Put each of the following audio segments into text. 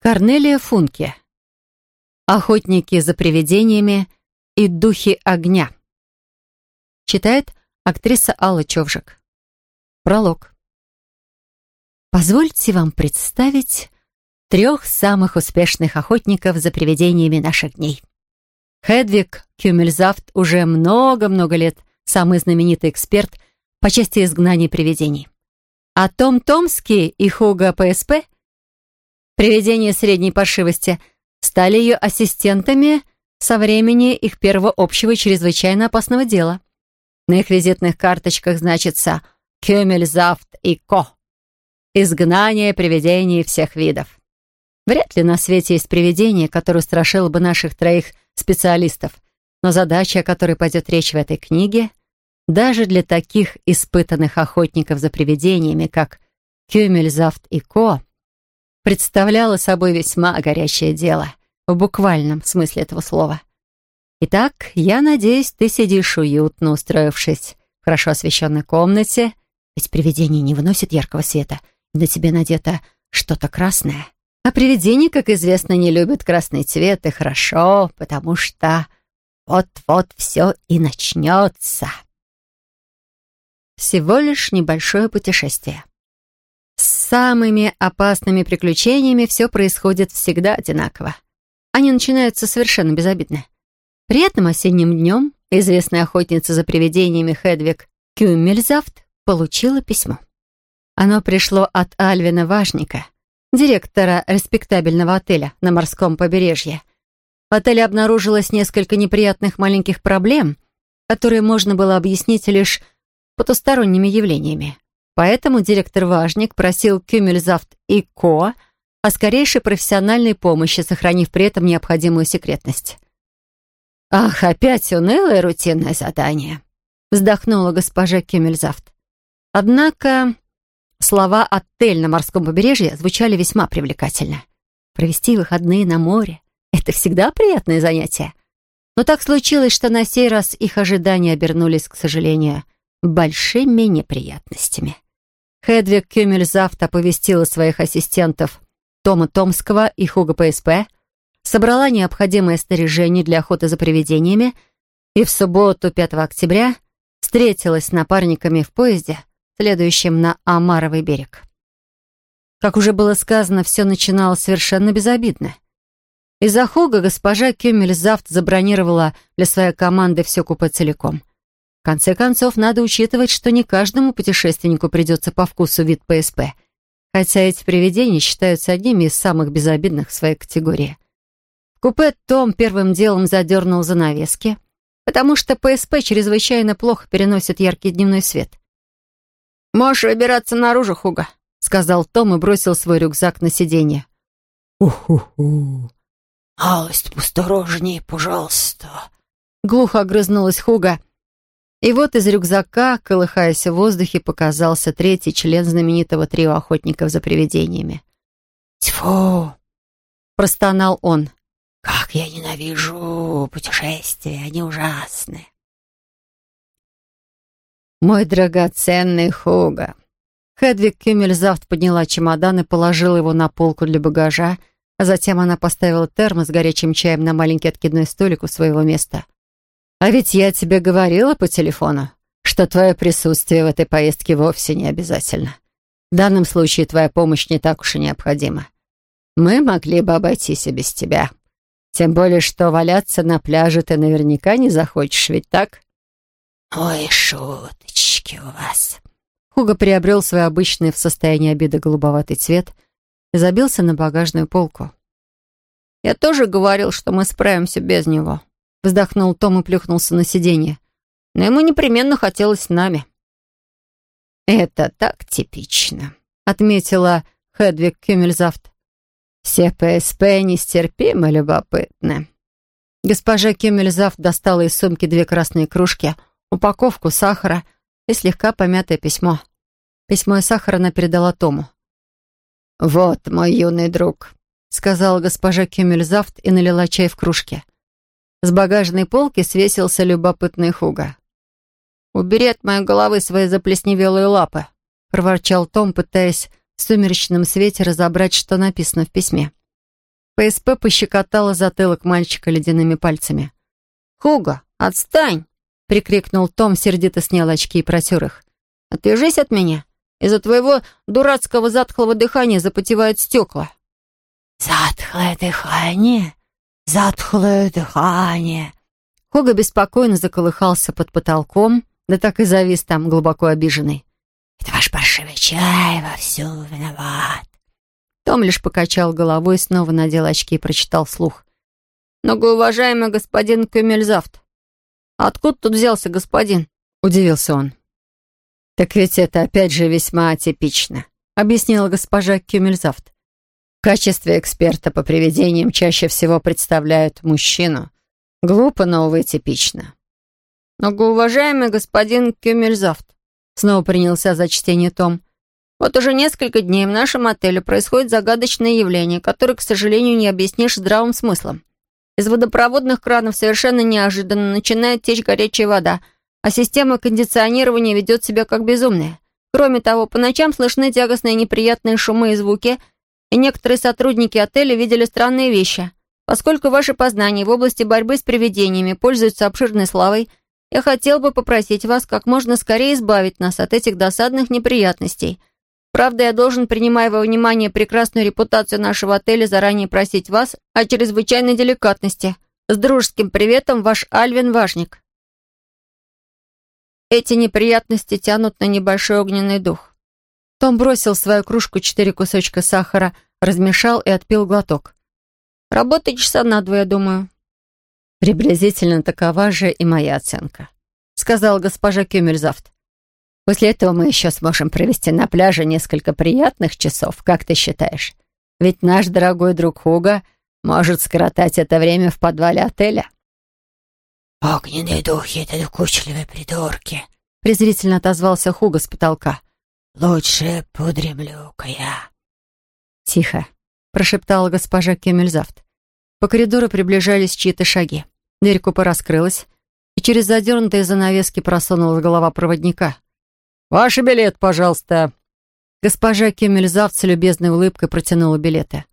Корнелия Функе. Охотники за привидениями и духи огня. Читает актриса Алла Човжик. Пролог. Позвольте вам представить трех самых успешных охотников за привидениями наших дней. Хедвиг Кюмельзавт уже много-много лет самый знаменитый эксперт по части изгнания привидений. А Том Томский и Хуга ПСП, привидения средней паршивости, стали ее ассистентами со времени их первого общего и чрезвычайно опасного дела. На их визитных карточках значится «Кюмельзавт и Ко». Изгнание привидений всех видов. Вряд ли на свете есть привидение, которое страшило бы наших троих специалистов, но задача, о которой пойдет речь в этой книге, даже для таких испытанных охотников за привидениями, как Кюмельзавт и Ко, представляла собой весьма горячее дело, в буквальном смысле этого слова. Итак, я надеюсь, ты сидишь уютно, устроившись в хорошо освещенной комнате, ведь привидение не выносит яркого света, и на тебе надето что-то красное. А привидения, как известно, не любят красный цвет, и хорошо, потому что вот-вот все и начнется. Всего лишь небольшое путешествие. С самыми опасными приключениями все происходит всегда одинаково. Они начинаются совершенно безобидно. Приятным осенним днем известная охотница за привидениями Хедвиг Кюмельзавт получила письмо. Оно пришло от Альвина Важника, директора респектабельного отеля на морском побережье. В отеле обнаружилось несколько неприятных маленьких проблем, которые можно было объяснить лишь потусторонними явлениями. Поэтому директор Важник просил Кюмельзавт и Ко о скорейшей профессиональной помощи, сохранив при этом необходимую секретность. «Ах, опять унылое рутинное задание», — вздохнула госпожа Кюмельзавт. Однако Слова «отель на морском побережье» звучали весьма привлекательно. Провести выходные на море — это всегда приятное занятие. Но так случилось, что на сей раз их ожидания обернулись, к сожалению, большими неприятностями. Хедвиг Кюмельзавт оповестила своих ассистентов Тома Томского и Хуга ПСП, собрала необходимое снаряжение для охоты за привидениями и в субботу, 5 октября, встретилась с напарниками в поезде, следующим на Амаровый берег. Как уже было сказано, все начиналось совершенно безобидно. Из-за Хога госпожа Кюмельзавт забронировала для своей команды все купе целиком. В конце концов, надо учитывать, что не каждому путешественнику придется по вкусу вид ПСП, хотя эти привидения считаются одними из самых безобидных в своей категории. В купе Том первым делом задернул занавески, потому что ПСП чрезвычайно плохо переносит яркий дневной свет — «Можешь выбираться наружу, Хуга», — сказал Том и бросил свой рюкзак на сиденье. «Уху-ху! Алость посторожнее, пожалуйста!» Глухо огрызнулась Хуга. И вот из рюкзака, колыхаясь в воздухе, показался третий член знаменитого трио охотников за привидениями. «Тьфу!» — простонал он. «Как я ненавижу путешествия, они ужасны!» «Мой драгоценный Хуга!» Хедвиг Кюмельзавт подняла чемодан и положила его на полку для багажа, а затем она поставила термос с горячим чаем на маленький откидной столик у своего места. «А ведь я тебе говорила по телефону, что твое присутствие в этой поездке вовсе не обязательно. В данном случае твоя помощь не так уж и необходима. Мы могли бы обойтись и без тебя. Тем более, что валяться на пляже ты наверняка не захочешь, ведь так?» «Ой, шуточки у вас!» Хуга приобрел свой обычный в состоянии обиды голубоватый цвет и забился на багажную полку. «Я тоже говорил, что мы справимся без него», — вздохнул Том и плюхнулся на сиденье. «Но ему непременно хотелось с нами». «Это так типично», — отметила Хедвиг Кюмельзавт. «Все ПСП нестерпимо любопытны». Госпожа Кюмельзавт достала из сумки две красные кружки — упаковку сахара и слегка помятое письмо. Письмо и сахар она передала Тому. «Вот мой юный друг», — сказала госпожа Кюмельзавт и налила чай в кружке. С багажной полки свесился любопытный Хуга. «Убери от моей головы свои заплесневелые лапы», — проворчал Том, пытаясь в сумеречном свете разобрать, что написано в письме. ПСП пощекотала затылок мальчика ледяными пальцами. «Хуга, отстань!» — прикрикнул Том, сердито снял очки и протер их. «Отвяжись от меня! Из-за твоего дурацкого затхлого дыхания запотевают стекла!» «Затхлое дыхание! Затхлое дыхание!» Хуга беспокойно заколыхался под потолком, да так и завис там, глубоко обиженный. «Это ваш паршивый чай всем виноват!» Том лишь покачал головой, снова надел очки и прочитал вслух. «Многоуважаемый господин Кюмельзавт, откуда тут взялся господин?» — удивился он. «Так ведь это опять же весьма атипично», — объяснила госпожа Кюмельзавт. «В качестве эксперта по привидениям чаще всего представляют мужчину. Глупо, но, увы, типично». «Многоуважаемый господин Кюмельзавт», — снова принялся за чтение Том, «вот уже несколько дней в нашем отеле происходит загадочное явление, которое, к сожалению, не объяснишь здравым смыслом. Из водопроводных кранов совершенно неожиданно начинает течь горячая вода, а система кондиционирования ведет себя как безумная. Кроме того, по ночам слышны тягостные неприятные шумы и звуки, и некоторые сотрудники отеля видели странные вещи. Поскольку ваши познания в области борьбы с привидениями пользуются обширной славой, я хотел бы попросить вас как можно скорее избавить нас от этих досадных неприятностей. Правда, я должен, принимая во внимание прекрасную репутацию нашего отеля, заранее просить вас о чрезвычайной деликатности. С дружеским приветом, ваш Альвин Важник. Эти неприятности тянут на небольшой огненный дух. Том бросил в свою кружку четыре кусочка сахара, размешал и отпил глоток. Работает часа на два, я думаю. Приблизительно такова же и моя оценка, сказала госпожа Кюмельзавт. После этого мы еще сможем провести на пляже несколько приятных часов, как ты считаешь? Ведь наш дорогой друг Хуга может скоротать это время в подвале отеля». «Огненные духи — это докучливые придурки», — презрительно отозвался Хуга с потолка. «Лучше подремлю-ка я». «Тихо», — прошептала госпожа Кемельзавт. По коридору приближались чьи-то шаги. Дверь купе раскрылась, и через задернутые занавески просунулась голова проводника. «Ваш билет, пожалуйста». Госпожа Кемельзавт с любезной улыбкой протянула билеты.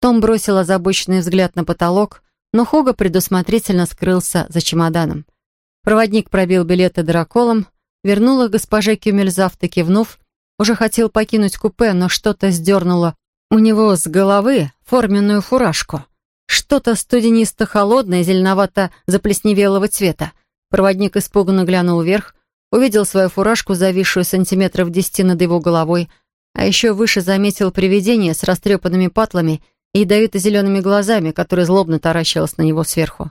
Том бросил озабоченный взгляд на потолок, но Хога предусмотрительно скрылся за чемоданом. Проводник пробил билеты драколом, вернул их госпоже Кюмельзавт и кивнув, уже хотел покинуть купе, но что-то сдернуло у него с головы форменную фуражку. Что-то студенисто-холодное, зеленовато-заплесневелого цвета. Проводник испуганно глянул вверх, увидел свою фуражку, зависшую сантиметров десяти над его головой, а еще выше заметил привидение с растрепанными патлами и ядовито-зелеными глазами, которое злобно таращилось на него сверху.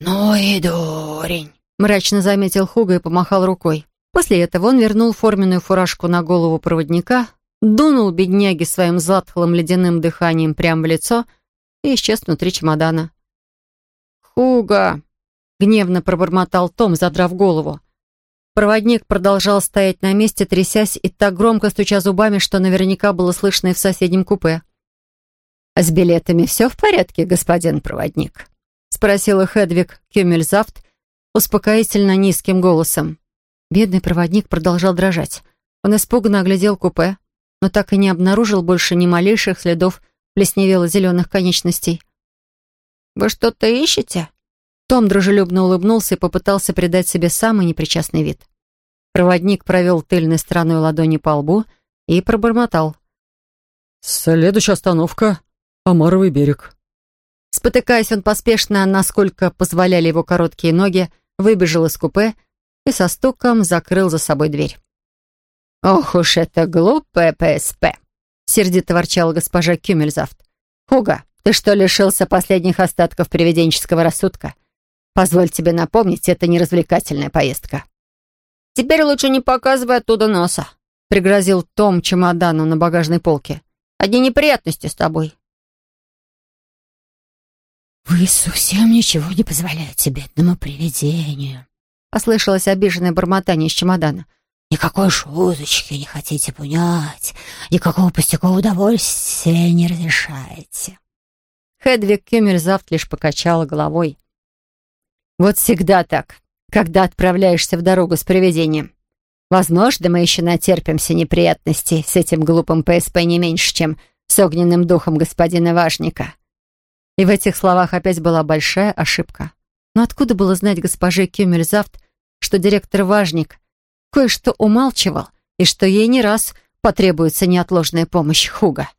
«Ну и дурень!» — мрачно заметил Хуга и помахал рукой. После этого он вернул форменную фуражку на голову проводника, дунул бедняги своим затхлым ледяным дыханием прямо в лицо и исчез внутри чемодана. «Хуга!» — гневно пробормотал Том, задрав голову. Проводник продолжал стоять на месте, трясясь и так громко стуча зубами, что наверняка было слышно и в соседнем купе. «С билетами все в порядке, господин проводник?» — спросила Хедвиг Кюмельзавт успокоительно низким голосом. Бедный проводник продолжал дрожать. Он испуганно оглядел купе, но так и не обнаружил больше ни малейших следов плесневело-зеленых конечностей. «Вы что-то ищете?» Том дружелюбно улыбнулся и попытался придать себе самый непричастный вид. Проводник провел тыльной стороной ладони по лбу и пробормотал. «Следующая остановка — Амаровый берег». Спотыкаясь, он поспешно, насколько позволяли его короткие ноги, выбежал из купе и со стуком закрыл за собой дверь. «Ох уж это глупая ПСП!» — сердито ворчала госпожа Кюмельзавт. «Хуга, ты что, лишился последних остатков привиденческого рассудка? Позволь тебе напомнить, это не развлекательная поездка». «Теперь лучше не показывай оттуда носа», — пригрозил Том чемодану на багажной полке. «Одни неприятности с тобой». «Вы совсем ничего не позволяете бедному привидению», — послышалось обиженное бормотание из чемодана. «Никакой шуточки не хотите понять, никакого пустякового удовольствия не разрешаете». Хедвиг Кюмельзавт лишь покачала головой. Вот всегда так, когда отправляешься в дорогу с привидением. Возможно, мы еще натерпимся неприятностей с этим глупым ПСП не меньше, чем с огненным духом господина Важника». И в этих словах опять была большая ошибка. Но откуда было знать госпоже Кюмельзавт, что директор Важник кое-что умалчивал и что ей не раз потребуется неотложная помощь Хуга?